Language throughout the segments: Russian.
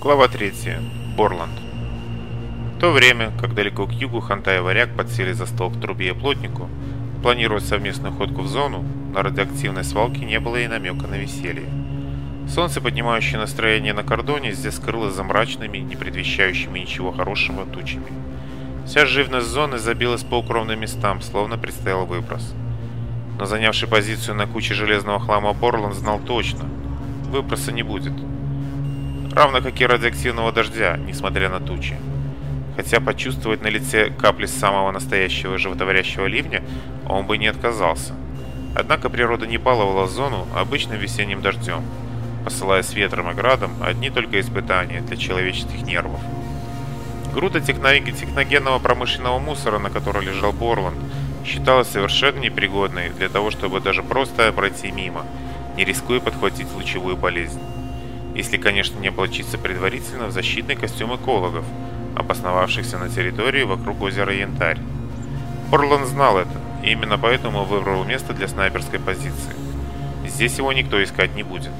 Глава 3. Борланд. В то время, как далеко к югу Ханта и Варяг подсели за стол к трубе и плотнику, планировать совместную ходку в зону, на радиоактивной свалке не было и намека на веселье. Солнце, поднимающее настроение на кордоне, здесь скрылось за мрачными, не предвещающими ничего хорошего тучами. Вся живность зоны забилась по укромным местам, словно предстоял выброс. Но занявший позицию на куче железного хлама Борланд знал точно – выброса не будет – равно как и радиоактивного дождя, несмотря на тучи. Хотя почувствовать на лице капли самого настоящего животворящего ливня он бы не отказался. Однако природа не баловала зону обычным весенним дождем, посылая с ветром и градом одни только испытания для человеческих нервов. Груда техногенного промышленного мусора, на которой лежал Борланд, считалась совершенно непригодной для того, чтобы даже просто пройти мимо, не рискуя подхватить лучевую болезнь если, конечно, не облачиться предварительно в защитный костюм экологов, обосновавшихся на территории вокруг озера Янтарь. Орланд знал это, и именно поэтому выбрал место для снайперской позиции. Здесь его никто искать не будет.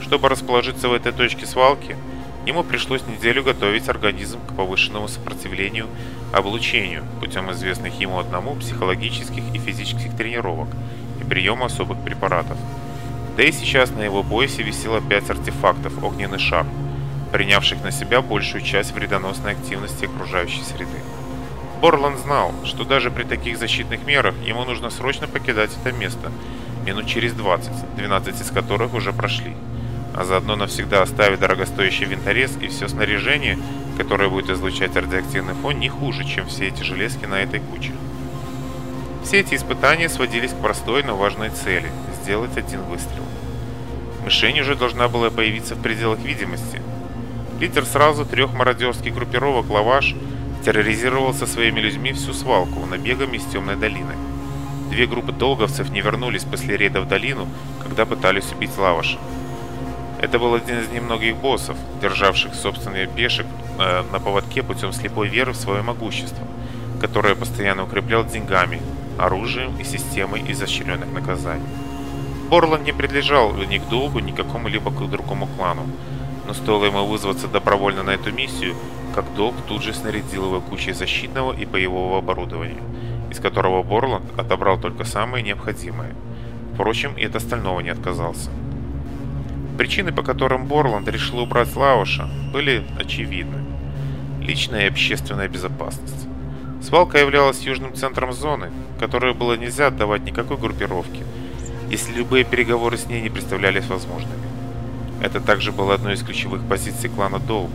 Чтобы расположиться в этой точке свалки, ему пришлось неделю готовить организм к повышенному сопротивлению облучению путем известных ему одному психологических и физических тренировок и приема особых препаратов – да и сейчас на его поясе висело пять артефактов огненный шар, принявших на себя большую часть вредоносной активности окружающей среды. Борланд знал, что даже при таких защитных мерах ему нужно срочно покидать это место, минут через 20, 12 из которых уже прошли, а заодно навсегда оставить дорогостоящий винторез и все снаряжение, которое будет излучать радиоактивный фон, не хуже, чем все эти железки на этой куче. Все эти испытания сводились к простой, но важной цели – сделать один выстрел. Мишень уже должна была появиться в пределах видимости. Лидер сразу трех мародерских группировок «Лаваш» терроризировал со своими людьми всю свалку набегами из темной долины. Две группы долговцев не вернулись после рейда в долину, когда пытались убить Лаваша. Это был один из немногих боссов, державших собственные пешек э, на поводке путем слепой веры в свое могущество, которое постоянно укреплял деньгами, оружием и системой изощренных наказаний. Борланд не принадлежал ни к долгу, ни к какому-либо другому клану. Но стоило ему вызваться добровольно на эту миссию, как долг тут же снарядил его кучей защитного и боевого оборудования, из которого Борланд отобрал только самое необходимое. Впрочем, и от остального не отказался. Причины, по которым Борланд решил убрать Лауша, были очевидны. Личная и общественная безопасность. Свалка являлась южным центром зоны, которую было нельзя отдавать никакой группировке – если любые переговоры с ней не представлялись возможными. Это также было одной из ключевых позиций клана Долг.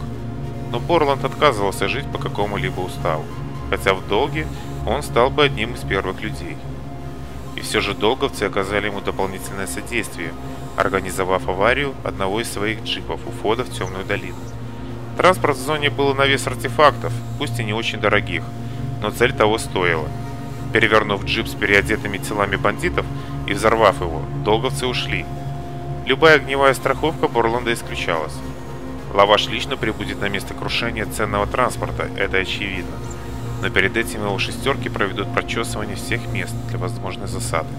Но Борланд отказывался жить по какому-либо уставу, хотя в Долге он стал бы одним из первых людей. И все же долговцы оказали ему дополнительное содействие, организовав аварию одного из своих джипов у входа в темную долину. Транспорт в зоне был на вес артефактов, пусть и не очень и, взорвав его, долговцы ушли. Любая огневая страховка Борланда исключалась. Лаваш лично прибудет на место крушения ценного транспорта, это очевидно. Но перед этим его шестерки проведут прочесывание всех мест для возможной засады.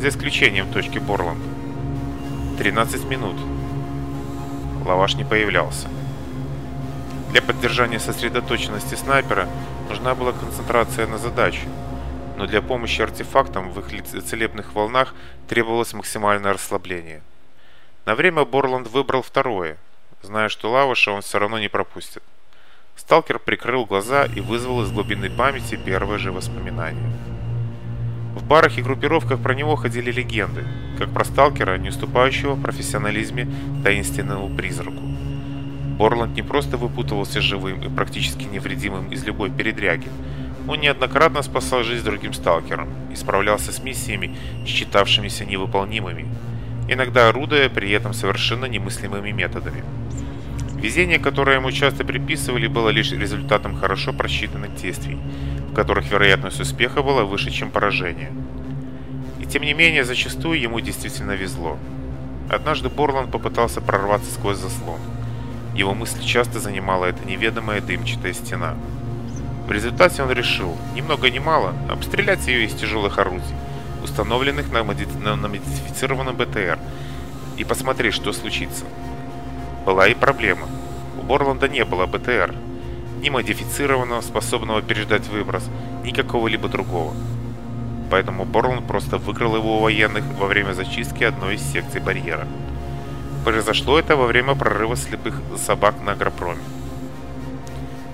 За исключением точки Борланд. 13 минут. Лаваш не появлялся. Для поддержания сосредоточенности снайпера нужна была концентрация на задачу но для помощи артефактам в их целебных волнах требовалось максимальное расслабление. На время Борланд выбрал второе, зная, что Лаваша он все равно не пропустит. Сталкер прикрыл глаза и вызвал из глубины памяти первое же воспоминание. В барах и группировках про него ходили легенды, как про сталкера, не уступающего профессионализме таинственному призраку. Борланд не просто выпутывался живым и практически невредимым из любой передряги, Он неоднократно спасал жизнь другим сталкерам и справлялся с миссиями, считавшимися невыполнимыми, иногда орудуя при этом совершенно немыслимыми методами. Везение, которое ему часто приписывали, было лишь результатом хорошо просчитанных действий, в которых вероятность успеха была выше, чем поражение. И тем не менее, зачастую ему действительно везло. Однажды Борланд попытался прорваться сквозь В результате он решил, ни много ни мало, обстрелять ее из тяжелых орудий, установленных на, моди... на модифицированном БТР, и посмотреть, что случится. Была и проблема. У Борланда не было БТР, ни модифицированного, способного переждать выброс, ни какого-либо другого. Поэтому Борланд просто выкрал его у военных во время зачистки одной из секций барьера. Произошло это во время прорыва слепых собак на агропроме.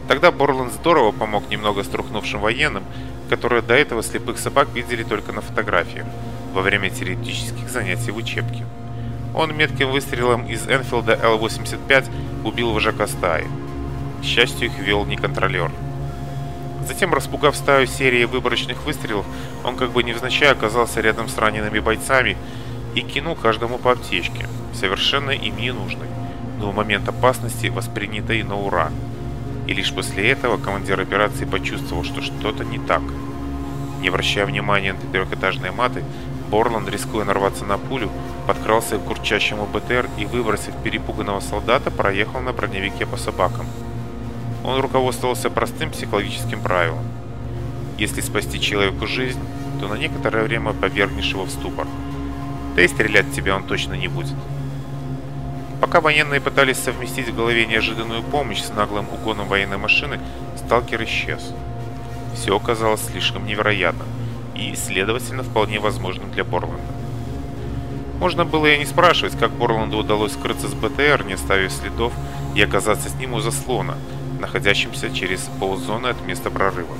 Тогда Борланд здорово помог немного струхнувшим военным, которые до этого слепых собак видели только на фотографиях во время теоретических занятий в учебке. Он метким выстрелом из Энфилда Л-85 убил вожака стаи. К счастью, их вел не контролер. Затем, распугав стаю серии выборочных выстрелов, он как бы невзначай оказался рядом с ранеными бойцами и кинул каждому по аптечке, совершенно им не нужной, но в момент опасности воспринятой на ура – и лишь после этого командир операции почувствовал, что что-то не так. Не обращая внимания на трехэтажные маты, Борланд, рискуя нарваться на пулю, подкрался к курчащему БТР и, выбросив перепуганного солдата, проехал на броневике по собакам. Он руководствовался простым психологическим правилом. Если спасти человеку жизнь, то на некоторое время повергнешь его в ступор. Да и стрелять в тебя он точно не будет. Пока военные пытались совместить в голове неожиданную помощь с наглым угоном военной машины, сталкер исчез. Все оказалось слишком невероятным и, следовательно, вполне возможным для Борланда. Можно было и не спрашивать, как Борланду удалось скрыться с БТР, не оставив следов, и оказаться с ним у заслона, находящимся через ползоны от места прорыва.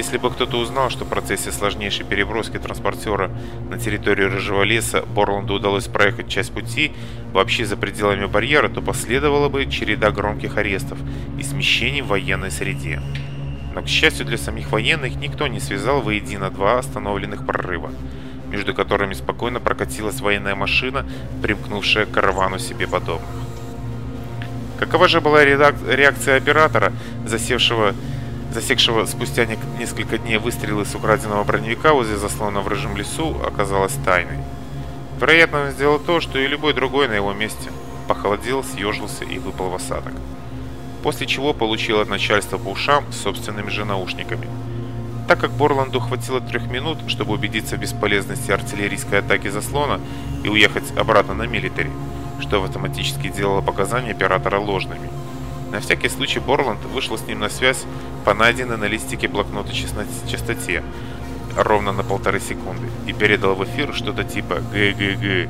Если бы кто-то узнал, что в процессе сложнейшей переброски транспортера на территорию Рыжего леса Борланду удалось проехать часть пути вообще за пределами барьера, то последовала бы череда громких арестов и смещений в военной среде. Но, к счастью для самих военных, никто не связал воедино два остановленных прорыва, между которыми спокойно прокатилась военная машина, примкнувшая к каравану себе подобных. Какова же была реакция оператора, засевшего засекшего спустя несколько дней выстрелы с украденного броневика возле заслона в рыжем лесу оказалась тайной. Вероятно, он сделал то, что и любой другой на его месте. Похолодел, съежился и выпал в осадок. После чего получил от начальства по ушам собственными же наушниками. Так как Борланду хватило трех минут, чтобы убедиться в бесполезности артиллерийской атаки заслона и уехать обратно на милитари, что автоматически делало показания оператора ложными – на всякий случай Борланд вышел с ним на связь по найденной на листике блокнота частоте ровно на полторы секунды и передал в эфир что-то типа «ГГГ»,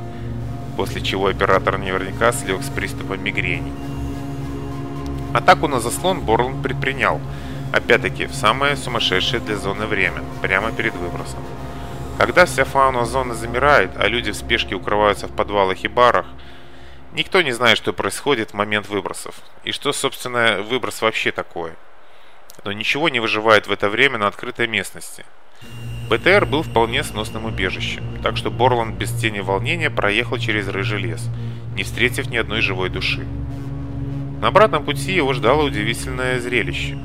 после чего оператор наверняка слег с приступом мигрени. Атаку на заслон Борланд предпринял, опять-таки в самое сумасшедшее для зоны время, прямо перед выбросом. Когда вся фауна зоны замирает, а люди в спешке укрываются в подвалах и барах – Никто не знает, что происходит в момент выбросов, и что, собственно, выброс вообще такое. Но ничего не выживает в это время на открытой местности. БТР был вполне сносным убежищем, так что Борланд без тени волнения проехал через рыжий лес, не встретив ни одной живой души. На обратном пути его ждало удивительное зрелище.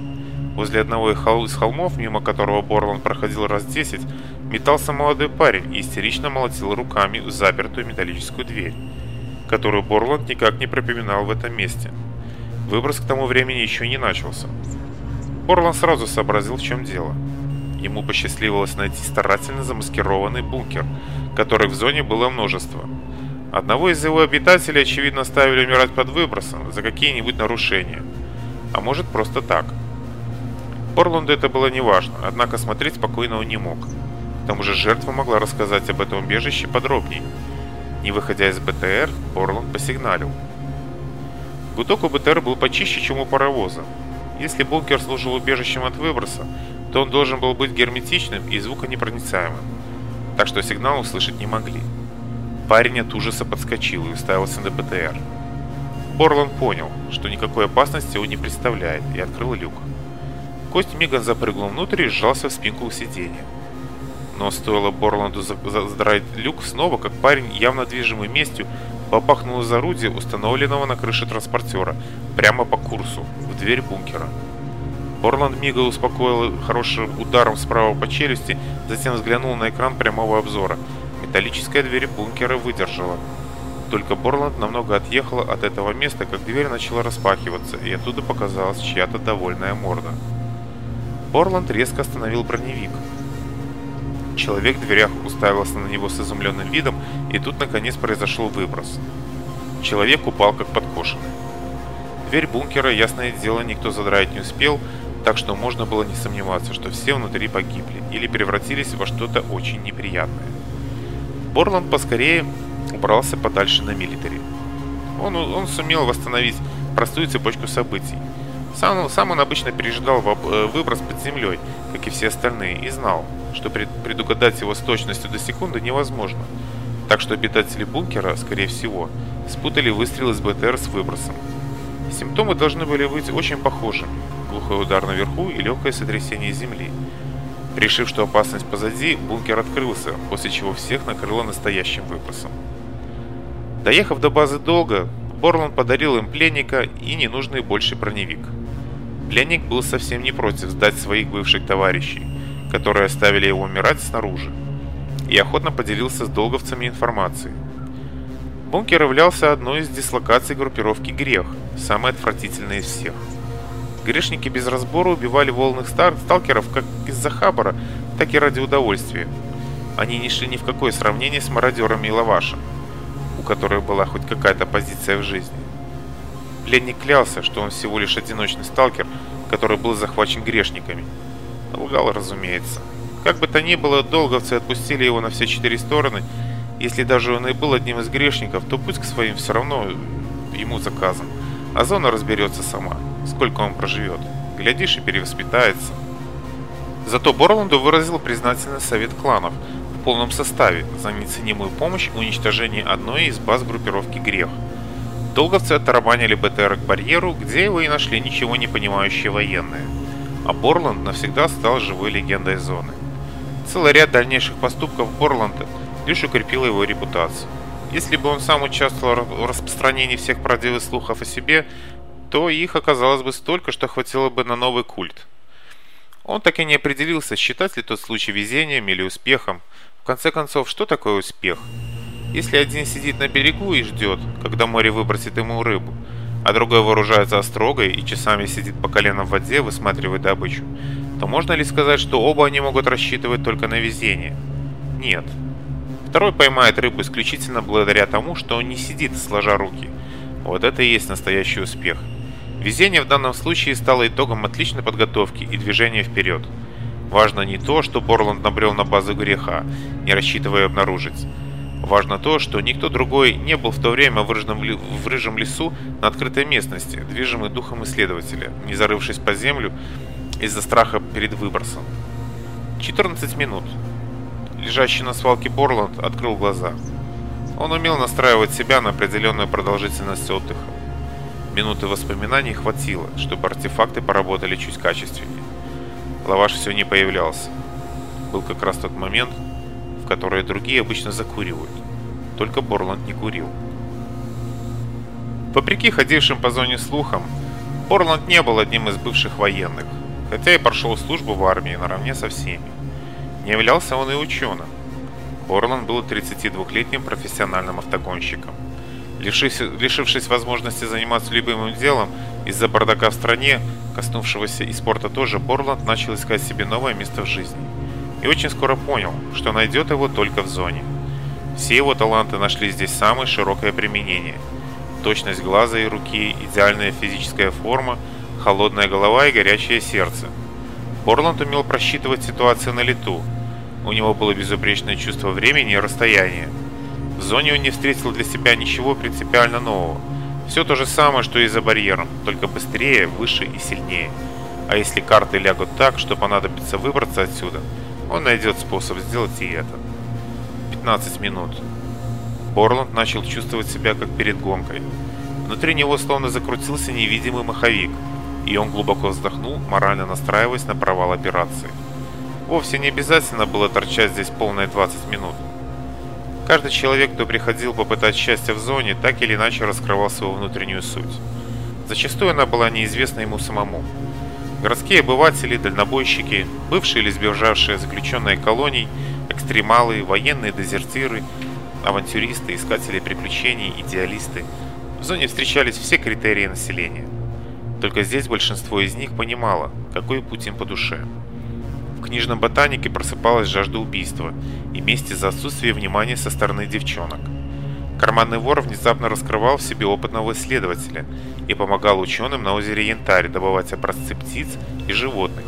Возле одного из холмов, мимо которого Борланд проходил раз десять, метался молодой парень и истерично молотил руками запертую металлическую дверь которую Борланд никак не пропоминал в этом месте. Выброс к тому времени еще не начался. Борланд сразу сообразил, в чем дело. Ему посчастливилось найти старательно замаскированный бункер, которых в зоне было множество. Одного из его обитателей, очевидно, ставили умирать под выбросом за какие-нибудь нарушения. А может, просто так. Борланду это было неважно, однако смотреть спокойно он не мог. К тому же жертва могла рассказать об этом убежище подробнее. Не выходя из БТР, Орланд посигналил. Гудок у БТР был почище, чем у паровоза. Если бункер служил убежищем от выброса, то он должен был быть герметичным и звуконепроницаемым, так что сигнал услышать не могли. Парень от ужаса подскочил и уставился на БТР. Орланд понял, что никакой опасности он не представляет, и открыл люк. Кость мигом запрыгнул внутрь и сжался в спинку у сиденья но стоило Борланду задрать люк снова, как парень, явно движимый местью, попахнул из орудия, установленного на крыше транспортера, прямо по курсу, в дверь бункера. Борланд мига успокоил хорошим ударом справа по челюсти, затем взглянул на экран прямого обзора. Металлическая дверь бункера выдержала. Только Борланд намного отъехала от этого места, как дверь начала распахиваться, и оттуда показалась чья-то довольная морда. Борланд резко остановил броневик, Человек в дверях уставился на него с изумленным видом, и тут наконец произошел выброс. Человек упал как подкошенный. Дверь бункера, ясное дело, никто задрать не успел, так что можно было не сомневаться, что все внутри погибли или превратились во что-то очень неприятное. Борланд поскорее убрался подальше на милитари. Он, он сумел восстановить простую цепочку событий – сам, сам он обычно пережидал э, выброс под землей, как и все остальные, и знал, что предугадать его с точностью до секунды невозможно. Так что обитатели бункера, скорее всего, спутали выстрел из БТР с выбросом. Симптомы должны были быть очень похожими. Глухой удар наверху и легкое сотрясение земли. Решив, что опасность позади, бункер открылся, после чего всех накрыло настоящим выбросом. Доехав до базы долго, Борланд подарил им пленника и ненужный больше броневик – Пленник был совсем не против сдать своих бывших товарищей, которые оставили его умирать снаружи, и охотно поделился с долговцами информацией. Бункер являлся одной из дислокаций группировки «Грех», самой отвратительной из всех. Грешники без разбора убивали волных стар сталкеров как из-за хабара, так и ради удовольствия. Они не шли ни в какое сравнение с мародерами и лавашем, у которых была хоть какая-то позиция в жизни. Пленник клялся, что он всего лишь одиночный сталкер, который был захвачен грешниками. Лгал, разумеется. Как бы то ни было, долговцы отпустили его на все четыре стороны. Если даже он и был одним из грешников, то путь к своим все равно ему заказан. А зона разберется сама, сколько он проживет. Глядишь и перевоспитается. Зато Борланду выразил признательный совет кланов в полном составе за неоценимую помощь в уничтожении одной из баз группировки «Грех». Долговцы оттарабанили БТР к барьеру, где его и нашли ничего не понимающие военные. А Борланд навсегда стал живой легендой зоны. Целый ряд дальнейших поступков Борланда лишь укрепил его репутацию. Если бы он сам участвовал в распространении всех правдивых слухов о себе, то их оказалось бы столько, что хватило бы на новый культ. Он так и не определился, считать ли тот случай везением или успехом. В конце концов, что такое Успех. Везение в данном случае стало итогом отличной подготовки и движения вперед. Важно не то, Важно то, что никто другой не был в то время в рыжем, в рыжем лесу на открытой местности, движимый духом исследователя, не зарывшись под землю из-за страха перед выбросом. 14 минут. Лежащий на свалке Борланд открыл глаза. Он умел настраивать себя на определенную продолжительность отдыха. Минуты воспоминаний хватило, чтобы артефакты поработали чуть качественнее. Лаваш все не появлялся. Был как раз тот момент, которые другие обычно закуривают. Только Борланд не курил. Вопреки ходившим по зоне слухам, Борланд не был одним из бывших военных, хотя и прошел службу в армии наравне со всеми. Не являлся он и ученым. Борланд был 32-летним профессиональным автогонщиком. Лишившись, лишившись возможности заниматься любимым делом из-за бардака в стране, коснувшегося и спорта тоже, Борланд начал искать себе новое место в жизни – и очень скоро понял, что найдет его только в зоне. Все его таланты нашли здесь самое широкое применение. Точность глаза и руки, идеальная физическая форма, холодная голова и горячее сердце. Борланд умел просчитывать ситуацию на лету. У него было безупречное чувство времени и расстояния. В зоне он не встретил для себя ничего принципиально нового. Все то же самое, что и за барьером, только быстрее, выше и сильнее. А если карты лягут так, что понадобится выбраться отсюда – он найдет способ сделать и это. 15 минут. Борланд начал чувствовать себя как перед гонкой. Внутри него словно закрутился невидимый маховик, и он глубоко вздохнул, морально настраиваясь на провал операции. Вовсе не обязательно было торчать здесь полные 20 минут. Каждый человек, кто приходил попытать счастье в зоне, так или иначе раскрывал свою внутреннюю суть. Зачастую она была неизвестна ему самому. Городские обыватели, дальнобойщики, бывшие или сбежавшие заключенные колоний, экстремалы, военные дезертиры, авантюристы, искатели приключений, идеалисты. В зоне встречались все критерии населения. Только здесь большинство из них понимало, какой путь им по душе. В книжном ботанике просыпалась жажда убийства и мести за отсутствие внимания со стороны девчонок – Карманный вор внезапно раскрывал в себе опытного исследователя и помогал ученым на озере Янтарь добывать образцы птиц и животных.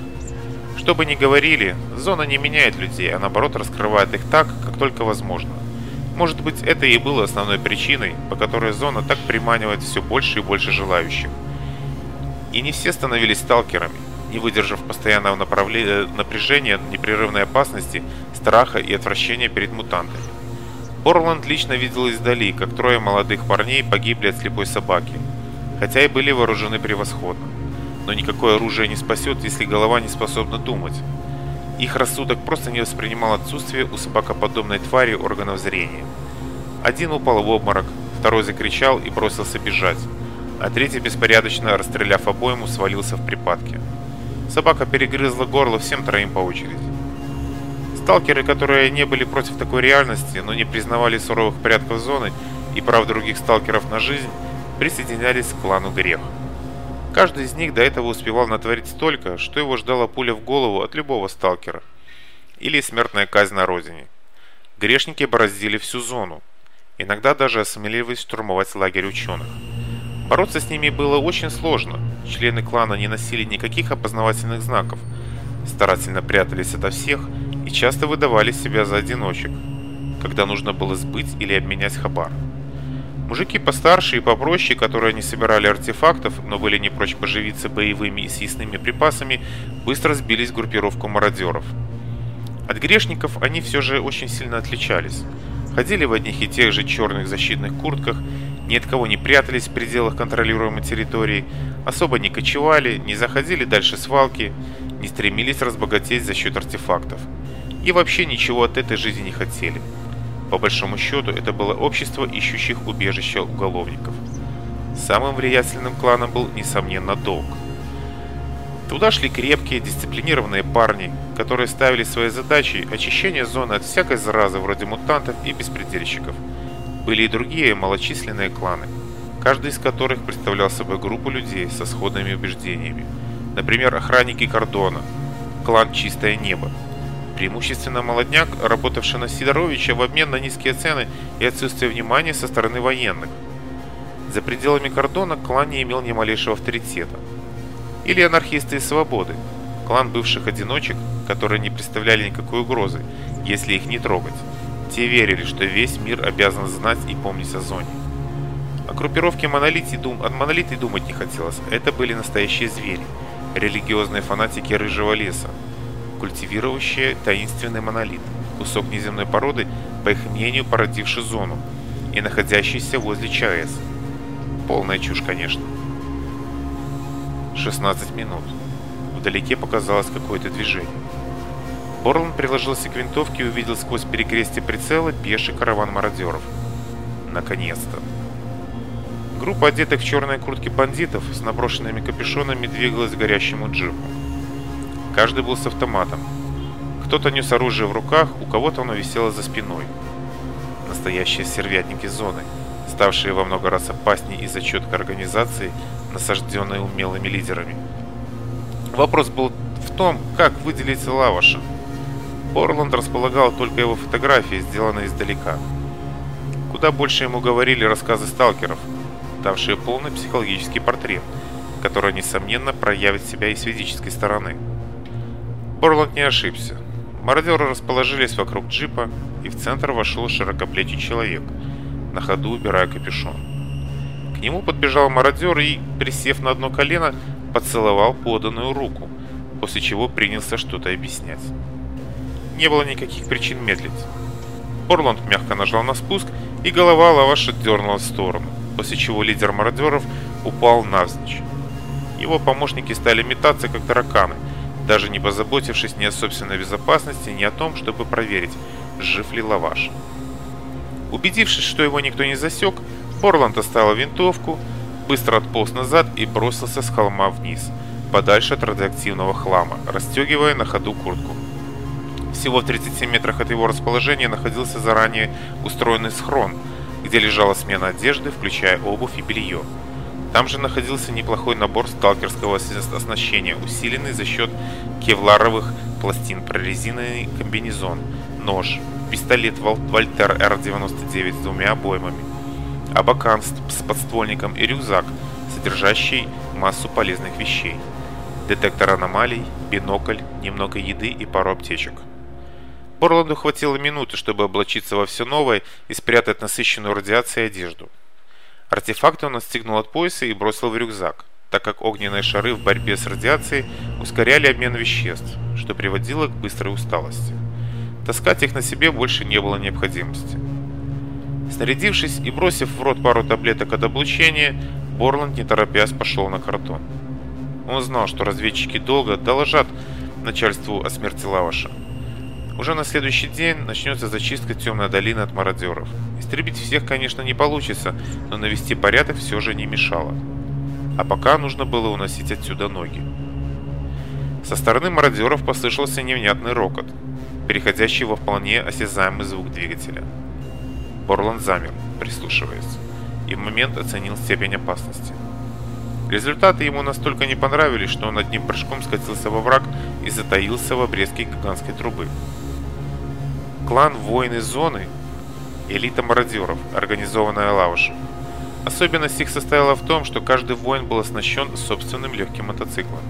Что бы ни говорили, зона не меняет людей, а наоборот раскрывает их так, как только возможно. Может быть, это и было основной причиной, по которой зона так приманивает все больше и больше желающих. И не все становились сталкерами, не выдержав постоянного направле... Э, напряжения, непрерывной опасности, страха и отвращения перед мутантами. Орланд лично видел издали, как трое молодых парней погибли от слепой собаки, хотя и были вооружены превосходно. Но никакое оружие не спасет, если голова не способна думать. Их рассудок просто не воспринимал отсутствие у собакоподобной твари органов зрения. Один упал в обморок, второй закричал и бросился бежать, а третий, беспорядочно расстреляв обойму, свалился в припадке. Собака перегрызла горло всем троим по очереди. Сталкеры, которые не были против такой реальности, но не признавали суровых порядков зоны и прав других сталкеров на жизнь, присоединялись к клану Грех. Каждый из них до этого успевал натворить столько, что его ждала пуля в голову от любого сталкера. Или смертная казнь на родине. Грешники бороздили всю зону, иногда даже осмеливаясь штурмовать лагерь ученых. Бороться с ними было очень сложно, члены клана не носили никаких опознавательных знаков, старательно прятались ото всех – и часто выдавали себя за одиночек, когда нужно было сбыть или обменять хабар. Мужики постарше и попроще, которые не собирали артефактов, но были не прочь поживиться боевыми и съестными припасами, быстро сбились в группировку мародеров. От грешников они все же очень сильно отличались. Ходили в одних и тех же черных защитных куртках, ни от кого не прятались в пределах контролируемой территории, особо не кочевали, не заходили дальше свалки, не стремились разбогатеть за счет артефактов – и вообще ничего от этой жизни не хотели. По большому счету, это было общество ищущих убежища уголовников. Самым влиятельным кланом был, несомненно, долг. Туда шли крепкие, дисциплинированные парни, которые ставили своей задачей очищение зоны от всякой заразы вроде мутантов и беспредельщиков. Были и другие малочисленные кланы, каждый из которых представлял собой группу людей со сходными убеждениями. Например, охранники кордона, клан «Чистое небо», преимущественно молодняк, работавший на Сидоровича в обмен на низкие цены и отсутствие внимания со стороны военных. За пределами кордона клан не имел ни малейшего авторитета. Или анархисты из свободы, клан бывших одиночек, которые не представляли никакой угрозы, если их не трогать. Те верили, что весь мир обязан знать и помнить о зоне. О группировке монолитий дум... от монолитой думать не хотелось, это были настоящие звери, религиозные фанатики рыжего леса, культивирующие таинственный монолит, кусок неземной породы, по их мнению, породивший зону, и находящийся возле ЧАЭС. Полная чушь, конечно. 16 минут. Вдалеке показалось какое-то движение. Борланд приложился к винтовке и увидел сквозь перекрестие прицела пеший караван мародеров. Наконец-то. Группа одетых в черные куртки бандитов с наброшенными капюшонами двигалась к горящему джипу. Каждый был с автоматом. Кто-то нес оружие в руках, у кого-то оно висело за спиной. Настоящие сервятники зоны, ставшие во много раз опаснее из-за четкой организации, насажденной умелыми лидерами. Вопрос был в том, как выделить Лаваша. Орланд располагал только его фотографии, сделанные издалека. Куда больше ему говорили рассказы сталкеров, давшие полный психологический портрет, который, несомненно, проявит себя и с физической стороны. Борланд не ошибся. Мародеры расположились вокруг джипа, и в центр вошел широкоплечий человек, на ходу убирая капюшон. К нему подбежал мародер и, присев на одно колено, поцеловал поданную руку, после чего принялся что-то объяснять. Не было никаких причин медлить. Борланд мягко нажал на спуск, и голова лаваша дернулась в сторону, после чего лидер мародеров упал навзничь. Его помощники стали метаться, как тараканы – даже не позаботившись ни о собственной безопасности, ни о том, чтобы проверить, жив ли лаваш. Убедившись, что его никто не засек, Орланд оставил винтовку, быстро отполз назад и бросился с холма вниз, подальше от радиоактивного хлама, расстегивая на ходу куртку. Всего в 37 метрах от его расположения находился заранее устроенный схрон, где лежала смена одежды, включая обувь и белье. Там же находился неплохой набор сталкерского оснащения, усиленный за счет кевларовых пластин, прорезиненный комбинезон, нож, пистолет Вольтер Р-99 с двумя обоймами, абакан с подствольником и рюкзак, содержащий массу полезных вещей, детектор аномалий, бинокль, немного еды и пару аптечек. Борланду хватило минуты, чтобы облачиться во все новое и спрятать насыщенную радиацией одежду – Артефакты он отстегнул от пояса и бросил в рюкзак, так как огненные шары в борьбе с радиацией ускоряли обмен веществ, что приводило к быстрой усталости. Таскать их на себе больше не было необходимости. Снарядившись и бросив в рот пару таблеток от облучения, Борланд не торопясь пошел на картон. Он знал, что разведчики долго доложат Уже на следующий день начнется зачистка темной долины от мародеров. Истребить всех, конечно, не получится, но навести порядок все же не мешало. А пока нужно было уносить отсюда ноги. Со стороны мародеров послышался невнятный рокот, переходящий во вполне осязаемый звук двигателя. Борланд замер, прислушиваясь, и в момент оценил степень опасности. Результаты ему настолько не понравились, что он одним прыжком скатился во враг и затаился в обрезке гигантской трубы клан воины зоны, элита мародеров, организованная лавашем. Особенность их состояла в том, что каждый воин был оснащен собственным легким мотоциклом,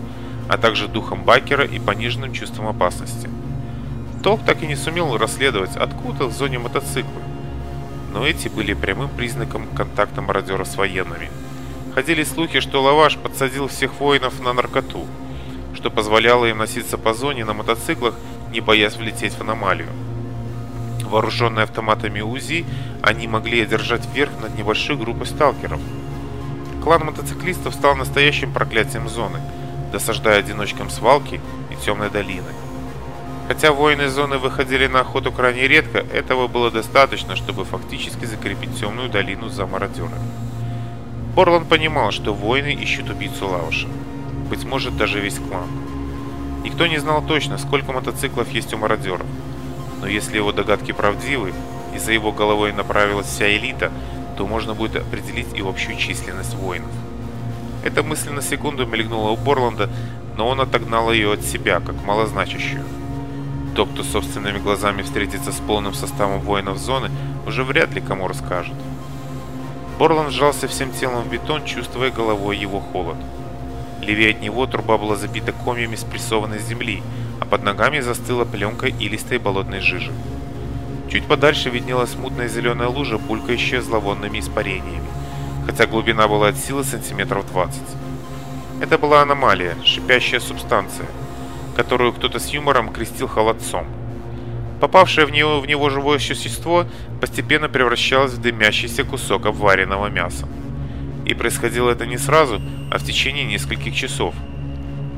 а также духом байкера и пониженным чувством опасности. Толк так и не сумел расследовать, откуда в зоне мотоциклы, но эти были прямым признаком контакта мародера с военными. Ходили слухи, что Лаваш подсадил всех воинов на наркоту, что позволяло им носиться по зоне на мотоциклах, не боясь влететь в аномалию вооруженные автоматами УЗИ, они могли одержать верх над небольшой группой сталкеров. Клан мотоциклистов стал настоящим проклятием зоны, досаждая одиночкам свалки и темной долины. Хотя воины зоны выходили на охоту крайне редко, этого было достаточно, чтобы фактически закрепить темную долину за мародерами. Борлан понимал, что воины ищут убийцу Лауша. Быть может, даже весь клан. Никто не знал точно, сколько мотоциклов есть у мародеров – но если его догадки правдивы, и за его головой направилась вся элита, то можно будет определить и общую численность воинов. Эта мысль на секунду мелькнула у Борланда, но он отогнал ее от себя, как малозначащую. То, кто собственными глазами встретится с полным составом воинов зоны, уже вряд ли кому расскажет. Борланд сжался всем телом в бетон, чувствуя головой его холод. Левее от него труба была забита комьями спрессованной земли, а под ногами застыла пленка илистой болотной жижи. Чуть подальше виднелась мутная зеленая лужа, булькающая зловонными испарениями, хотя глубина была от силы сантиметров 20. Это была аномалия, шипящая субстанция, которую кто-то с юмором крестил холодцом. Попавшее в него, в него живое существо постепенно превращалось в дымящийся кусок обваренного мяса. И происходило это не сразу, а в течение нескольких часов –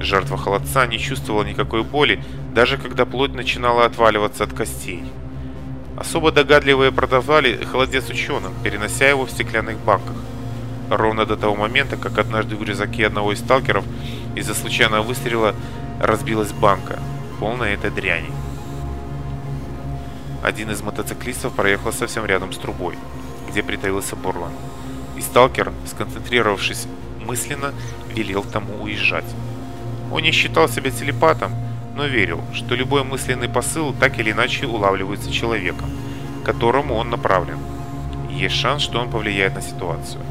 Жертва холодца не чувствовала никакой боли, даже когда плоть начинала отваливаться от костей. Особо догадливые продавали холодец ученым, перенося его в стеклянных банках. Ровно до того момента, как однажды в рюкзаке одного из сталкеров из-за случайного выстрела разбилась банка, полная этой дряни. Один из мотоциклистов проехал совсем рядом с трубой, где притаился Борлан. И сталкер, сконцентрировавшись мысленно, велел тому уезжать. Он не считал себя телепатом, но верил, что любой мысленный посыл так или иначе улавливается человеком, которому он направлен. Есть шанс, что он повлияет на ситуацию.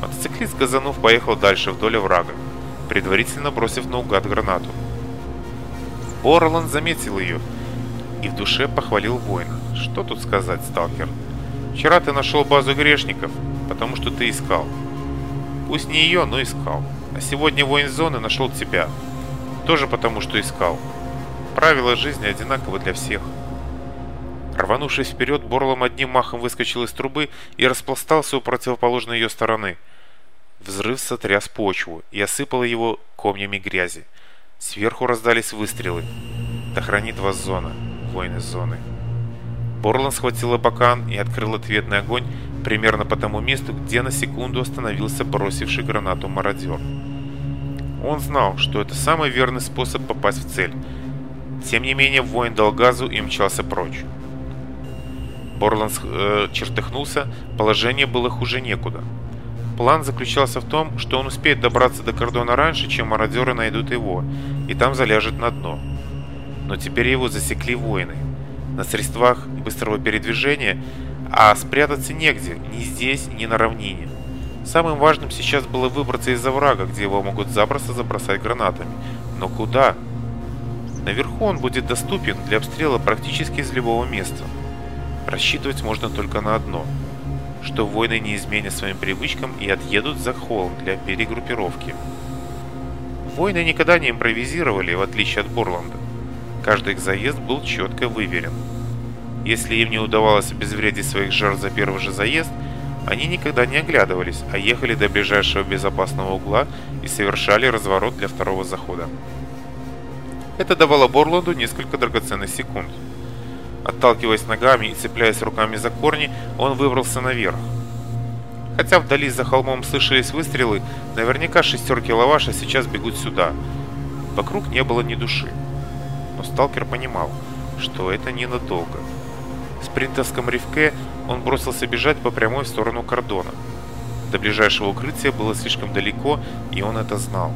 Мотоциклист Газанов поехал дальше вдоль врага, предварительно бросив наугад гранату. Орланд заметил ее и в душе похвалил воина. Что тут сказать, сталкер? Вчера ты нашел базу грешников, потому что ты искал. Пусть не ее, но искал. А сегодня воин зоны нашел тебя. Тоже потому, что искал. Правила жизни одинаковы для всех. Рванувшись вперед, Борлом одним махом выскочил из трубы и распластался у противоположной ее стороны. Взрыв сотряс почву и осыпал его комьями грязи. Сверху раздались выстрелы. «Да хранит вас зона, воины зоны!» Орлан схватила бакан и открыл ответный огонь примерно по тому месту, где на секунду остановился бросивший гранату мародер. Он знал, что это самый верный способ попасть в цель. Тем не менее, воин дал газу и мчался прочь. Борланд э, чертыхнулся, положение было хуже некуда. План заключался в том, что он успеет добраться до кордона раньше, чем мародеры найдут его, и там заляжет на дно. Но теперь его засекли воины на средствах быстрого передвижения, а спрятаться негде, ни здесь, ни на равнине. Самым важным сейчас было выбраться из оврага, где его могут запросто забросать гранатами. Но куда? Наверху он будет доступен для обстрела практически из любого места. Рассчитывать можно только на одно – что войны не изменят своим привычкам и отъедут за холм для перегруппировки. Войны никогда не импровизировали, в отличие от Борланда. Каждый их заезд был четко выверен. Если им не удавалось обезвредить своих жертв за первый же заезд, они никогда не оглядывались, а ехали до ближайшего безопасного угла и совершали разворот для второго захода. Это давало Борланду несколько драгоценных секунд. Отталкиваясь ногами и цепляясь руками за корни, он выбрался наверх. Хотя вдали за холмом слышались выстрелы, наверняка шестерки лаваша сейчас бегут сюда. Вокруг не было ни души но сталкер понимал, что это ненадолго. С принтерском ревке он бросился бежать по прямой в сторону кордона. До ближайшего укрытия было слишком далеко, и он это знал.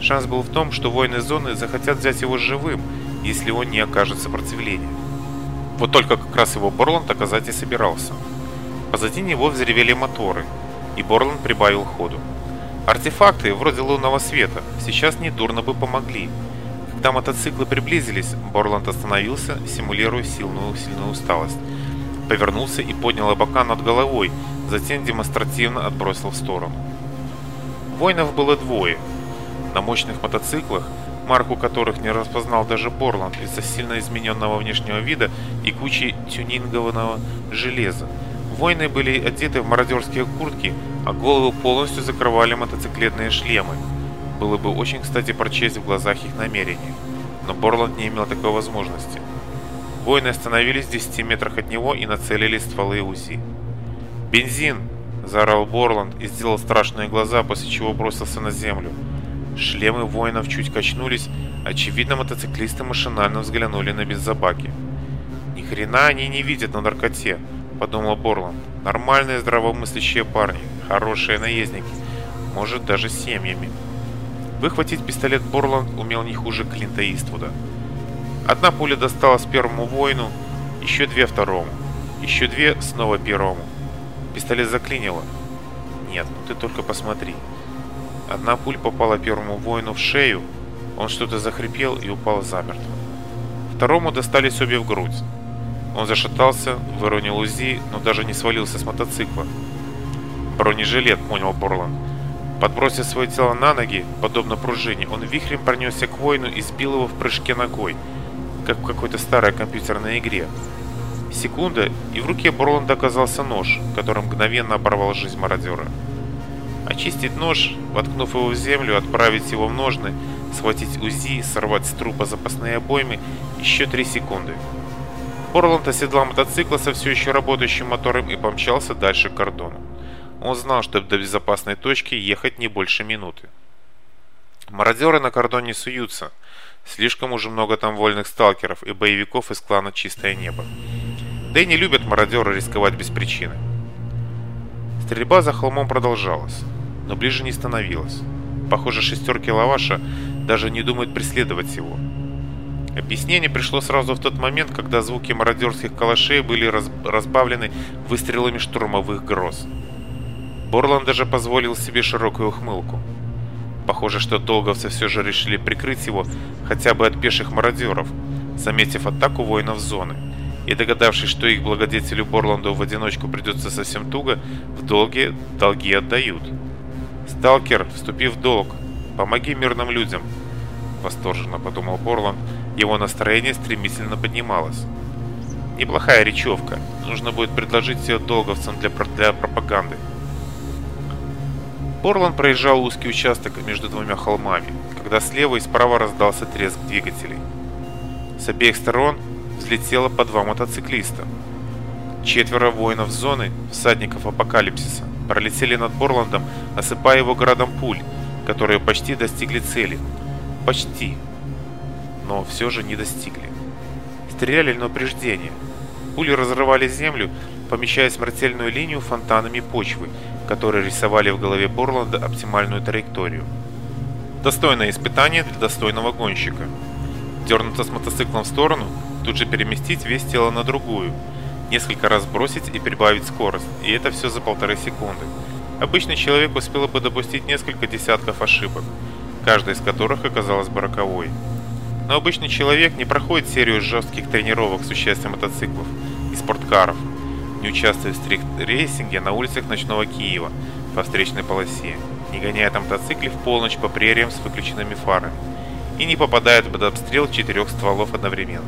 Шанс был в том, что воины зоны захотят взять его живым, если он не окажет сопротивления. Вот только как раз его Борланд оказать и собирался. Позади него взревели моторы, и Борланд прибавил ходу. Артефакты, вроде лунного света, сейчас недурно бы помогли, когда мотоциклы приблизились, Борланд остановился, симулируя сильную, сильную усталость. Повернулся и поднял облака над головой, затем демонстративно отбросил в сторону. Воинов было двое. На мощных мотоциклах, марку которых не распознал даже Борланд из-за сильно измененного внешнего вида и кучи тюнингованного железа, воины были одеты в мародерские куртки, а голову полностью закрывали мотоциклетные шлемы – было бы очень кстати прочесть в глазах их намерения, но Борланд не имел такой возможности. Воины остановились в 10 метрах от него и нацелили стволы УЗИ. «Бензин!» – заорал Борланд и сделал страшные глаза, после чего бросился на землю. Шлемы воинов чуть качнулись, очевидно мотоциклисты машинально взглянули на беззабаки. «Ни хрена они не видят на наркоте», – подумал Борланд. «Нормальные здравомыслящие парни, хорошие наездники, может даже семьями». Выхватить пистолет Борланд умел не хуже Клинта Иствуда. Одна пуля досталась первому воину, еще две второму, еще две снова первому. Пистолет заклинило. Нет, ну ты только посмотри. Одна пуля попала первому воину в шею, он что-то захрипел и упал замертво. Второму достались обе в грудь. Он зашатался, выронил УЗИ, но даже не свалился с мотоцикла. «Бронежилет», — понял Борланд. Подбросив свое тело на ноги, подобно пружине, он вихрем пронесся к воину и сбил его в прыжке ногой, как в какой-то старой компьютерной игре. Секунда, и в руке Борланда оказался нож, который мгновенно оборвал жизнь мародера. Очистить нож, воткнув его в землю, отправить его в ножны, схватить УЗИ, сорвать с трупа запасные обоймы – еще три секунды. Борланд оседлал мотоцикла со все еще работающим мотором и помчался дальше к кордону. Он знал, что до безопасной точки ехать не больше минуты. Мародеры на кордоне суются. Слишком уже много там вольных сталкеров и боевиков из клана «Чистое небо». Да и не любят мародеры рисковать без причины. Стрельба за холмом продолжалась, но ближе не становилась. Похоже, шестерки Лаваша даже не думают преследовать его. Объяснение пришло сразу в тот момент, когда звуки мародерских калашей были разбавлены выстрелами штурмовых гроз. Борланд даже позволил себе широкую ухмылку. Похоже, что долговцы все же решили прикрыть его хотя бы от пеших мародеров, заметив атаку воинов зоны. И догадавшись, что их благодетелю Борланду в одиночку придется совсем туго, в долги долги отдают. «Сталкер, вступи в долг! Помоги мирным людям!» Восторженно подумал Борланд, его настроение стремительно поднималось. Неплохая речевка, нужно будет предложить ее долговцам для, для пропаганды. Борланд проезжал узкий участок между двумя холмами, когда слева и справа раздался треск двигателей. С обеих сторон взлетело по два мотоциклиста. Четверо воинов зоны, всадников апокалипсиса, пролетели над Борландом, осыпая его градом пуль, которые почти достигли цели. Почти. Но все же не достигли. Стреляли на упреждение. Пули разрывали землю, помещая смертельную линию фонтанами почвы, которые рисовали в голове Борланда оптимальную траекторию. Достойное испытание для достойного гонщика. Дернуться с мотоциклом в сторону, тут же переместить вес тело на другую, несколько раз бросить и прибавить скорость, и это все за полторы секунды. Обычный человек успел бы допустить несколько десятков ошибок, каждая из которых оказалась бы роковой. Но обычный человек не проходит серию жестких тренировок с участием мотоциклов и спорткаров – не участвует в стрит-рейсинге на улицах ночного Киева по встречной полосе, не гоняет на мотоцикле в полночь по прериям с выключенными фарами и не попадает под обстрел четырех стволов одновременно.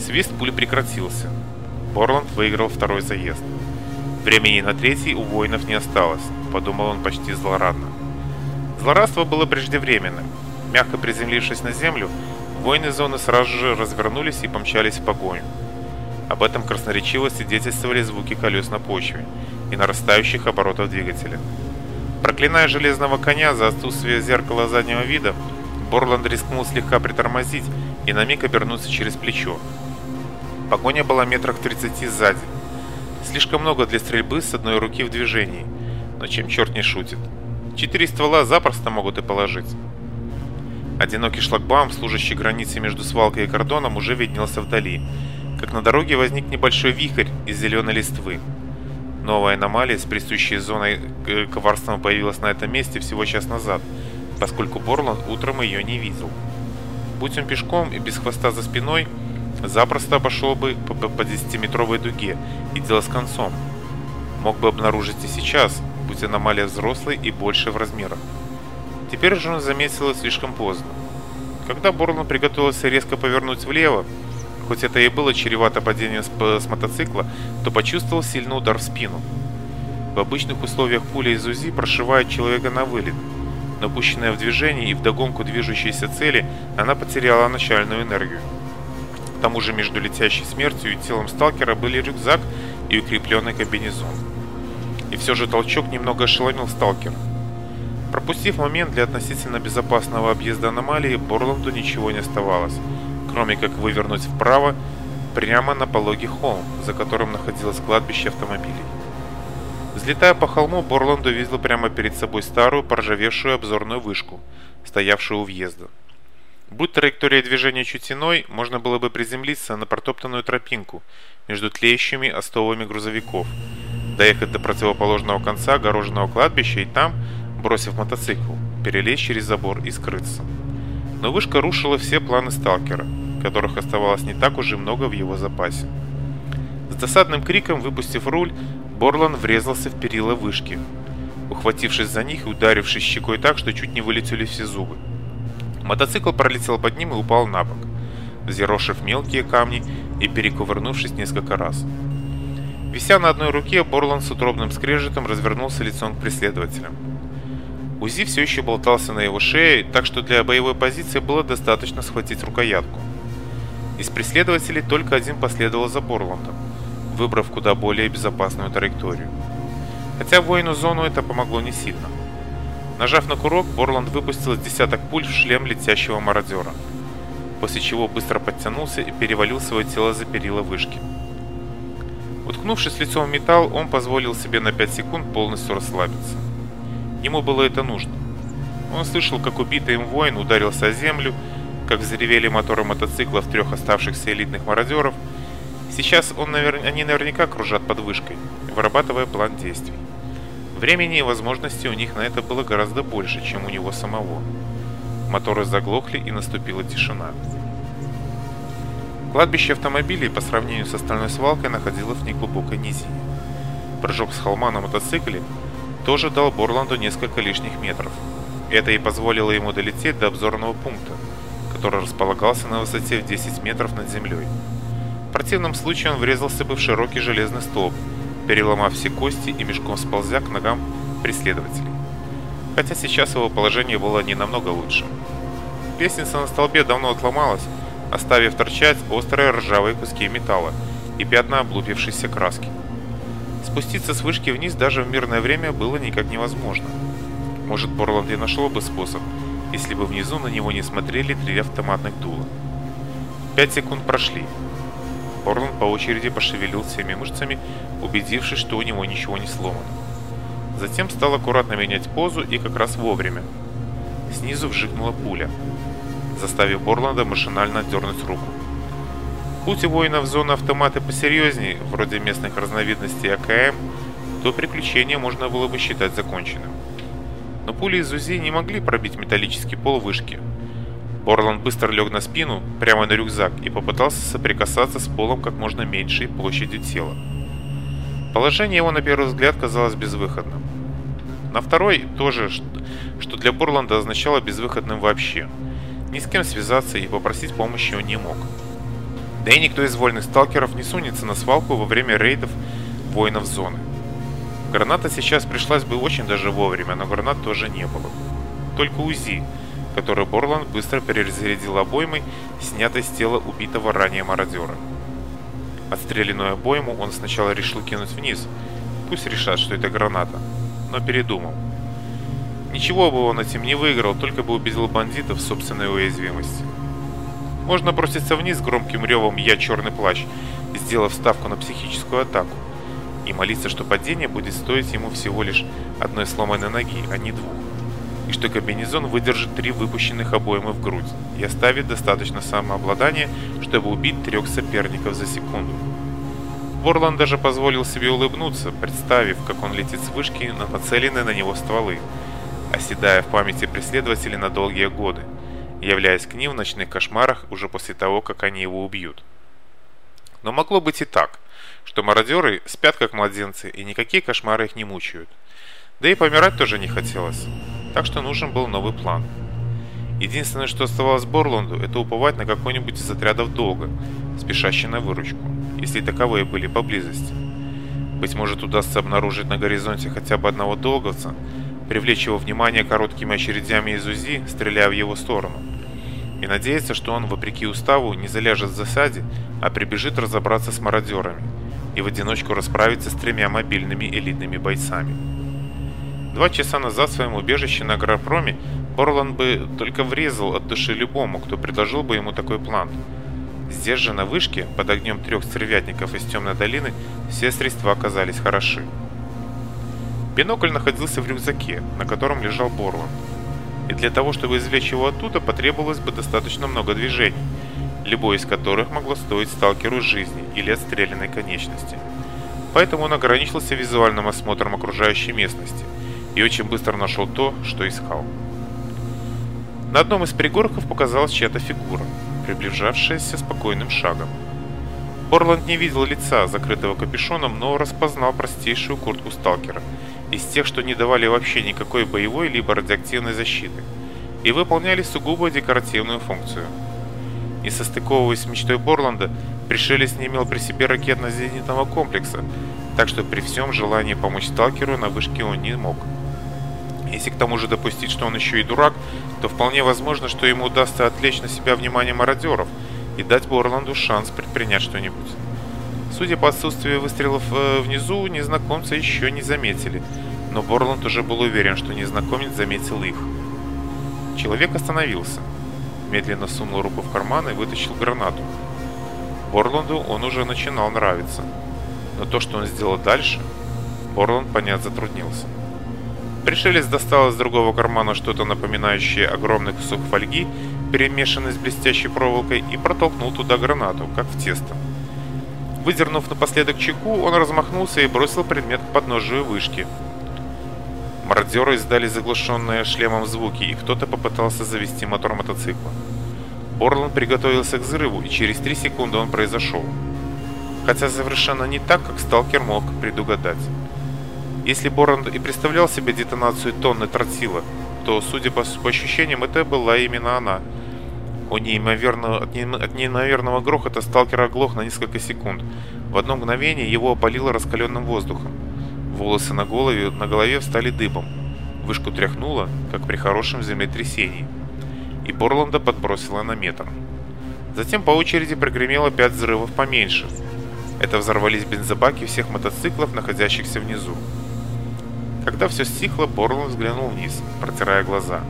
Свист пуль прекратился. Борланд выиграл второй заезд. Времени на третий у воинов не осталось, подумал он почти злорадно. Злорадство было преждевременным. Мягко приземлившись на землю, воины зоны сразу же развернулись и помчались в погоню. Об этом красноречиво свидетельствовали звуки колес на почве и нарастающих как на дороге возник небольшой вихрь из зеленой листвы. Новая аномалия с присущей зоной э, коварства появилась на этом месте всего час назад, поскольку Борланд утром ее не видел. Будь он пешком и без хвоста за спиной, запросто обошел бы по, по 10-метровой дуге и дело с концом. Мог бы обнаружить и сейчас, будь аномалия взрослой и больше в размерах. Теперь же он заметил слишком поздно. Когда Борланд приготовился резко повернуть влево, Хоть это и было чревато падением э, с мотоцикла, то почувствовал сильный удар в спину. В обычных условиях пуля из УЗИ прошивает человека на вылет. Но пущенная в движении и вдогонку движущейся цели, она потеряла начальную энергию. К тому же между летящей смертью и телом сталкера были рюкзак и укрепленный комбинезон. И все же толчок немного ошеломил сталкера. Пропустив момент для относительно безопасного объезда аномалии, Борланду ничего не оставалось – кроме как вывернуть вправо прямо на пологий холм, за которым находилось кладбище автомобилей. Взлетая по холму, Борланд увидел прямо перед собой старую поржавевшую обзорную вышку, стоявшую у въезда. Будь траектория движения чуть иной, можно было бы приземлиться на протоптанную тропинку между тлеющими остовами грузовиков, доехать до противоположного конца огороженного кладбища и там, бросив мотоцикл, перелезть через забор и скрыться. Но вышка рушила все планы сталкера, которых оставалось не так уж и много в его запасе. С досадным криком, выпустив руль, Борлан врезался в перила вышки, ухватившись за них и ударившись щекой так, что чуть не вылетели все зубы. Мотоцикл пролетел под ним и упал на бок, взъерошив мелкие камни и перекувырнувшись несколько раз. Вися на одной руке, Борлан с утробным скрежетом развернулся лицом к преследователям. Узи все еще болтался на его шее, так что для боевой позиции было достаточно схватить рукоятку. Из преследователей только один последовал за Борландом, выбрав куда более безопасную траекторию. Хотя воину зону это помогло не сильно. Нажав на курок, Борланд выпустил десяток пуль в шлем летящего мародера, после чего быстро подтянулся и перевалил свое тело за перила вышки. Уткнувшись лицом в металл, он позволил себе на 5 секунд полностью расслабиться. Ему было это нужно. Он слышал, как убитый им воин ударился о землю, как взревели моторы мотоциклов трех оставшихся элитных мародеров. Сейчас он навер... они наверняка кружат под вышкой, вырабатывая план действий. Времени и возможностей у них на это было гораздо больше, чем у него самого. Моторы заглохли и наступила тишина. Кладбище автомобилей по сравнению с остальной свалкой находилось в неглубокой низине. Прыжок с холма на мотоцикле – тоже дал Борланду несколько лишних метров. Это и позволило ему долететь до обзорного пункта, который располагался на высоте в 10 метров над землей. В противном случае он врезался бы в широкий железный столб, переломав все кости и мешком сползя к ногам преследователей. Хотя сейчас его положение было не намного лучше. Песница на столбе давно отломалась, оставив торчать острые ржавые куски металла и пятна облупившейся краски. Спуститься с вышки вниз даже в мирное время было никак невозможно. Может, Борланд и нашел бы способ, если бы внизу на него не смотрели три автоматных дула. Пять секунд прошли. Борланд по очереди пошевелил всеми мышцами, убедившись, что у него ничего не сломано. Затем стал аккуратно менять позу и как раз вовремя. Снизу вжигнула пуля, заставив Борланда машинально дернуть руку. Будь воинов зоны автоматы посерьезнее, вроде местных разновидностей АКМ, то приключение можно было бы считать законченным. Но пули из УЗИ не могли пробить металлический пол вышки. Борланд быстро лег на спину, прямо на рюкзак, и попытался соприкасаться с полом как можно меньшей площади тела. Положение его на первый взгляд казалось безвыходным. На второй тоже, что для Борланда означало безвыходным вообще. Ни с кем связаться и попросить помощи он не мог. Да и никто из вольных сталкеров не сунется на свалку во время рейдов воинов зоны. Граната сейчас пришлась бы очень даже вовремя, но гранат тоже не было. Только УЗИ, который Борланд быстро перезарядил обоймой, снятой с тела убитого ранее мародера. Отстрелянную обойму он сначала решил кинуть вниз, пусть решат, что это граната, но передумал. Ничего бы он этим не выиграл, только бы убедил бандитов в собственной уязвимости. Можно броситься вниз с громким ревом «Я черный плащ», сделав ставку на психическую атаку и молиться, что падение будет стоить ему всего лишь одной сломанной ноги, а не двух, и что комбинезон выдержит три выпущенных обоймы в грудь и оставит достаточно самообладания, чтобы убить трех соперников за секунду. Борланд даже позволил себе улыбнуться, представив, как он летит с вышки на нацеленные на него являясь к ним в ночных кошмарах уже после того, как они его убьют. Но могло быть и так, что мародеры спят как младенцы, и никакие кошмары их не мучают. Да и помирать тоже не хотелось, так что нужен был новый план. Единственное, что оставалось Борланду, это уповать на какой-нибудь из отрядов долга, спешащий на выручку, если таковые были поблизости. Быть может удастся обнаружить на горизонте хотя бы одного долговца, привлечь его внимание короткими очередями из УЗИ, стреляя в его сторону. И надеяться, что он, вопреки уставу, не заляжет в засаде, а прибежит разобраться с мародерами и в одиночку расправиться с тремя мобильными элитными бойцами. Два часа назад в своем убежище на Агропроме Борлан бы только врезал от души любому, кто предложил бы ему такой план. Здесь же на вышке, под огнем трех стервятников из Темной долины, все средства оказались хороши. Бинокль находился в рюкзаке, на котором лежал Борланд. И для того, чтобы извлечь его оттуда, потребовалось бы достаточно много движений, любое из которых могло стоить сталкеру жизни или отстрелянной конечности. Поэтому он ограничился визуальным осмотром окружающей местности и очень быстро нашел то, что искал. На одном из пригорков показалась чья-то фигура, приближавшаяся спокойным шагом. Борланд не видел лица, закрытого капюшоном, но распознал простейшую куртку сталкера – из тех, что не давали вообще никакой боевой либо радиоактивной защиты, и выполняли сугубо декоративную функцию. Не состыковываясь с мечтой Борланда, пришелец не имел при себе ракетно-зенитного комплекса, так что при всем желании помочь сталкеру на вышке он не мог. Если к тому же допустить, что он еще и дурак, то вполне возможно, что ему удастся отвлечь на себя внимание мародеров и дать Борланду шанс предпринять что-нибудь. Судя по отсутствию выстрелов э, внизу, незнакомцы еще не заметили, но Борланд уже был уверен, что незнакомец заметил их. Человек остановился, медленно сунул руку в карман и вытащил гранату. Борланду он уже начинал нравиться, но то, что он сделал дальше, Борланд понять затруднился. Пришелец достал из другого кармана что-то напоминающее огромный кусок фольги, перемешанный с блестящей проволокой, и протолкнул туда гранату, как в тесто. Выдернув напоследок чеку, он размахнулся и бросил предмет к подножию вышки. Мародеры издали заглушенные шлемом звуки, и кто-то попытался завести мотор мотоцикла. Борланд приготовился к взрыву, и через три секунды он произошел. Хотя совершенно не так, как сталкер мог предугадать. Если Борланд и представлял себе детонацию тонны тротила, то, судя по, по ощущениям, это была именно она – они неимоверного, от неимоверного грохота сталкер оглох на несколько секунд. В одно мгновение его опалило раскаленным воздухом. Волосы на голове, на голове встали дыбом. Вышку тряхнуло, как при хорошем землетрясении. И Борланда подбросила на метр. Затем по очереди прогремело пять взрывов поменьше. Это взорвались бензобаки всех мотоциклов, находящихся внизу. Когда все стихло, Борланд взглянул вниз, протирая глаза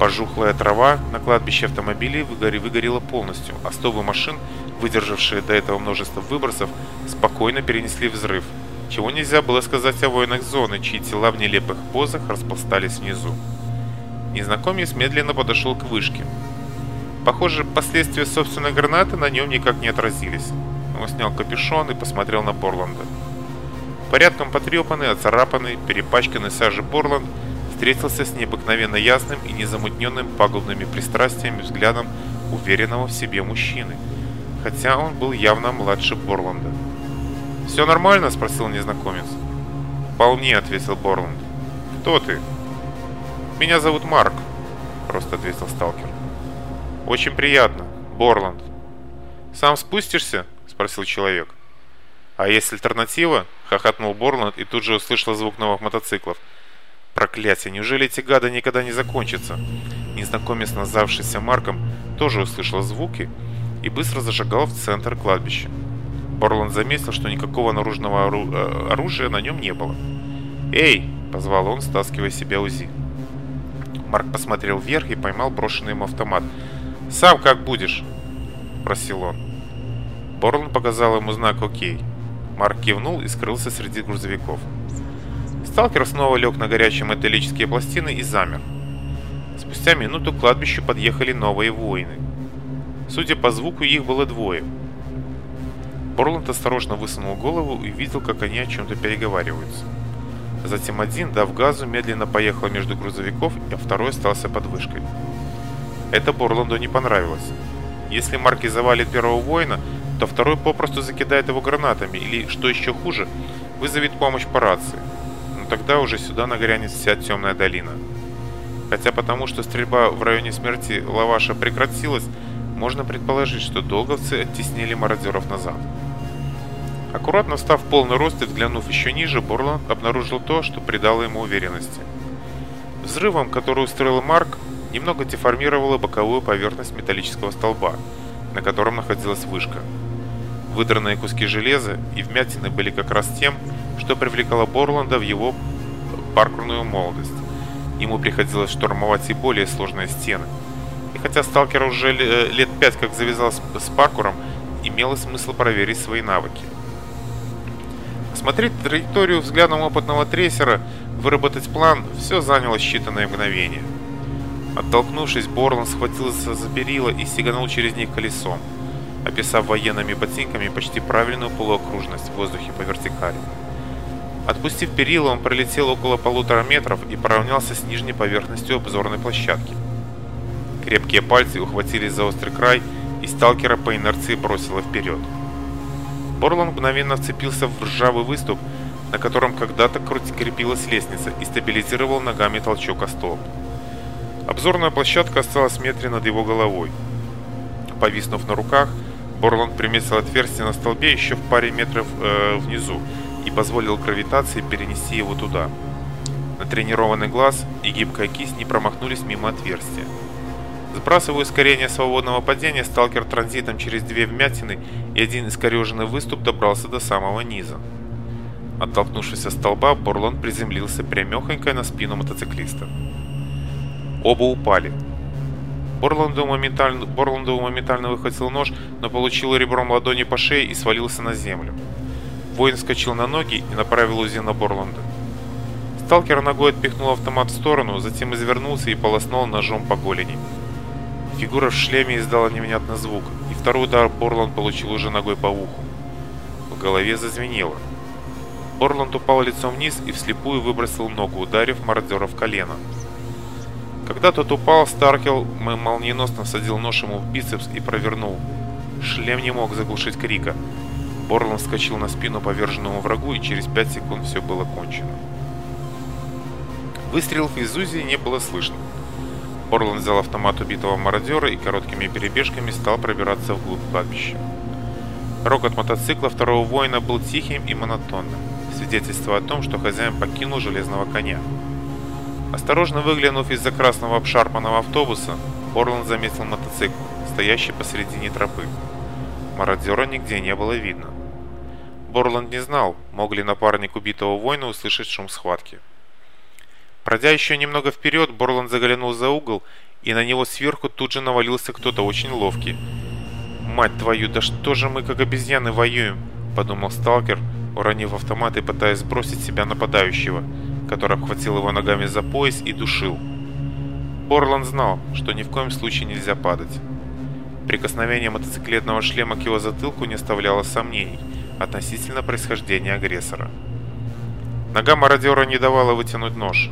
пожухлая трава на кладбище автомобилей выгорела полностью, а стовы машин, выдержавшие до этого множество выбросов, спокойно перенесли взрыв. Чего нельзя было сказать о воинах зоны, чьи тела в нелепых позах распластались внизу. Незнакомец медленно подошел к вышке. Похоже, последствия собственной гранаты на нем никак не отразились. Он снял капюшон и посмотрел на Борланда. Порядком потрепанный, оцарапанный, перепачканный сажи Борланд – встретился с необыкновенно ясным и незамутненным пагубными пристрастиями взглядом уверенного в себе мужчины, хотя он был явно младше Борланда. «Все нормально?» – спросил незнакомец. «Вполне», – ответил Борланд. «Кто ты?» «Меня зовут Марк», – просто ответил сталкер. «Очень приятно, Борланд». «Сам спустишься?» – спросил человек. «А есть альтернатива?» – хохотнул Борланд и тут же услышал звук новых мотоциклов – Проклятие, неужели эти гады никогда не закончатся? Незнакомец, назвавшийся Марком, тоже услышал звуки и быстро зашагал в центр кладбища. Борланд заметил, что никакого наружного ору... Э, оружия на нем не было. «Эй!» – позвал он, стаскивая себя УЗИ. Марк посмотрел вверх и поймал брошенный ему автомат. «Сам как будешь?» – просил он. Борланд показал ему знак «Окей». Марк кивнул и скрылся среди грузовиков. Сталкер снова лег на горячие металлические пластины и замер. Спустя минуту к кладбищу подъехали новые воины. Судя по звуку, их было двое. Борланд осторожно высунул голову и видел, как они о чем-то переговариваются. Затем один, дав газу, медленно поехал между грузовиков, а второй остался под вышкой. Это Борланду не понравилось. Если Марки завалит первого воина, то второй попросту закидает его гранатами или, что еще хуже, вызовет помощь по рации – тогда уже сюда нагрянет вся темная долина. Хотя потому, что стрельба в районе смерти Лаваша прекратилась, можно предположить, что долговцы оттеснили мародеров назад. Аккуратно встав в полный рост и взглянув еще ниже, Борланд обнаружил то, что придало ему уверенности. Взрывом, который устроил Марк, немного деформировала боковую поверхность металлического столба, на котором находилась вышка. Выдранные куски железа и вмятины были как раз тем, что привлекало Борланда в его паркурную молодость. Ему приходилось штурмовать и более сложные стены. И хотя сталкер уже э, лет пять как завязал с паркуром, имело смысл проверить свои навыки. Смотреть траекторию взглядом опытного трейсера, выработать план – все заняло считанное мгновение. Оттолкнувшись, Борланд схватился за перила и сиганул через них колесом, описав военными ботинками почти правильную полуокружность в воздухе по вертикали. Отпустив перила, он пролетел около полутора метров и поравнялся с нижней поверхностью обзорной площадки. Крепкие пальцы ухватились за острый край, и сталкера по инерции бросило вперед. Борланд мгновенно вцепился в ржавый выступ, на котором когда-то крепилась лестница, и стабилизировал ногами толчок о столб. Обзорная площадка осталась в метре над его головой. Повиснув на руках, Борланд приметил отверстие на столбе еще в паре метров э, внизу, и позволил гравитации перенести его туда. Натренированный глаз и гибкая кисть не промахнулись мимо отверстия. Сбрасывая ускорение свободного падения, сталкер транзитом через две вмятины и один искореженный выступ добрался до самого низа. Оттолкнувшись от столба, Бурлон приземлился прямехонько на спину мотоциклиста. Оба упали. Борланду моментально, Борланду моментально выхватил нож, но получил ребром ладони по шее и свалился на землю. Воин вскочил на ноги и направил Узи на Борланда. Сталкер ногой отпихнул автомат в сторону, затем извернулся и полоснул ножом по голени. Фигура в шлеме издала невнятный звук, и второй удар Борланд получил уже ногой по уху. В голове зазвенело. Борланд упал лицом вниз и вслепую выбросил ногу, ударив мародера в колено. Когда тот упал, Старкел молниеносно садил нож ему в бицепс и провернул. Шлем не мог заглушить крика, Борлон вскочил на спину поверженному врагу, и через пять секунд все было кончено. Выстрелов из Узи не было слышно. Борлон взял автомат убитого мародера и короткими перебежками стал пробираться вглубь кладбища. от мотоцикла второго воина был тихим и монотонным, свидетельство о том, что хозяин покинул железного коня. Осторожно выглянув из-за красного обшарпанного автобуса, Борланд заметил мотоцикл, стоящий посередине тропы. Мародера нигде не было видно. Борланд не знал, могли напарник убитого воина услышать шум схватки. Пройдя еще немного вперед, Борланд заглянул за угол, и на него сверху тут же навалился кто-то очень ловкий. «Мать твою, да что же мы как обезьяны воюем?» – подумал сталкер, уронив автомат и пытаясь сбросить себя нападающего, который обхватил его ногами за пояс и душил. Борланд знал, что ни в коем случае нельзя падать. Прикосновение мотоциклетного шлема к его затылку не оставляло сомнений – относительно происхождения агрессора. Нога мародера не давала вытянуть нож.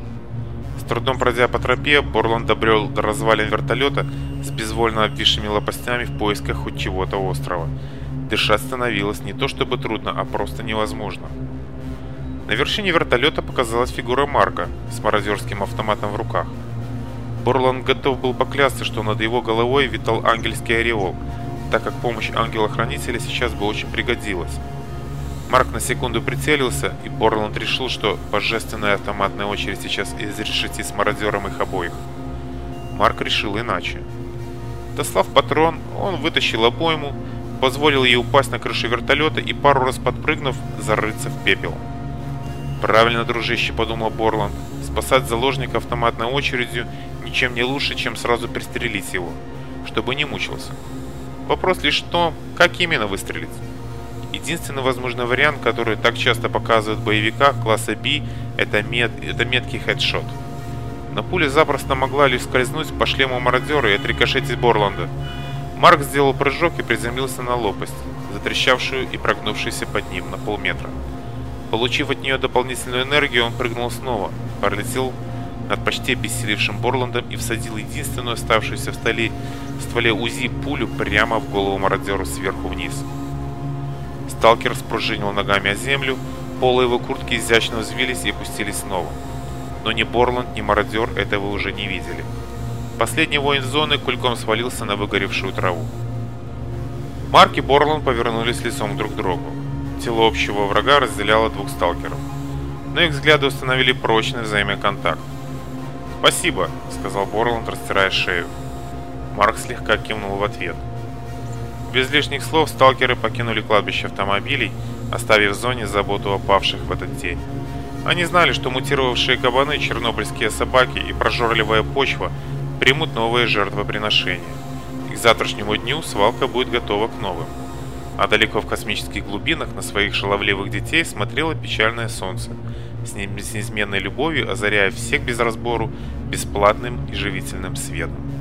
С трудом пройдя по тропе, Борланд добрел до развалин вертолета с безвольно обвисшими лопастями в поисках хоть чего-то острова. Дышать становилось не то чтобы трудно, а просто невозможно. На вершине вертолета показалась фигура Марка с мародерским автоматом в руках. Борланд готов был поклясться, что над его головой витал ангельский ореол, так как помощь ангела-хранителя сейчас бы очень пригодилась. Марк на секунду прицелился, и Борланд решил, что божественная автоматная очередь сейчас изрешит с мародером их обоих. Марк решил иначе. Дослав патрон, он вытащил обойму, позволил ей упасть на крышу вертолета и пару раз подпрыгнув, зарыться в пепел. «Правильно, дружище», — подумал Борланд, — «спасать заложника автоматной очередью ничем не лучше, чем сразу пристрелить его, чтобы не мучился. Вопрос лишь в том, как именно выстрелить». Единственный возможный вариант, который так часто показывают в боевиках класса B, это, мет, это меткий хедшот. Но пуля запросто могла лишь скользнуть по шлему мародера и отрикошетить Борланда. Марк сделал прыжок и приземлился на лопасть, затрещавшую и прогнувшуюся под ним на полметра. Получив от нее дополнительную энергию, он прыгнул снова, пролетел над почти обессилевшим Борландом и всадил единственную оставшуюся в столе, в стволе УЗИ пулю прямо в голову мародеру сверху вниз. Сталкер спружинил ногами о землю, полы его куртки изящно взвились и опустились снова. Но ни Борланд, ни мародер этого уже не видели. Последний воин зоны кульком свалился на выгоревшую траву. Марк и Борланд повернулись лицом друг к другу. Тело общего врага разделяло двух сталкеров. Но их взгляды установили прочный взаимоконтакт. «Спасибо», — сказал Борланд, растирая шею. Марк слегка кивнул в ответ — без лишних слов сталкеры покинули кладбище автомобилей, оставив в зоне заботу о павших в этот день. Они знали, что мутировавшие кабаны, чернобыльские собаки и прожорливая почва примут новые жертвоприношения. И к завтрашнему дню свалка будет готова к новым. А далеко в космических глубинах на своих шаловливых детей смотрело печальное солнце, с неизменной любовью озаряя всех без разбору бесплатным и живительным светом.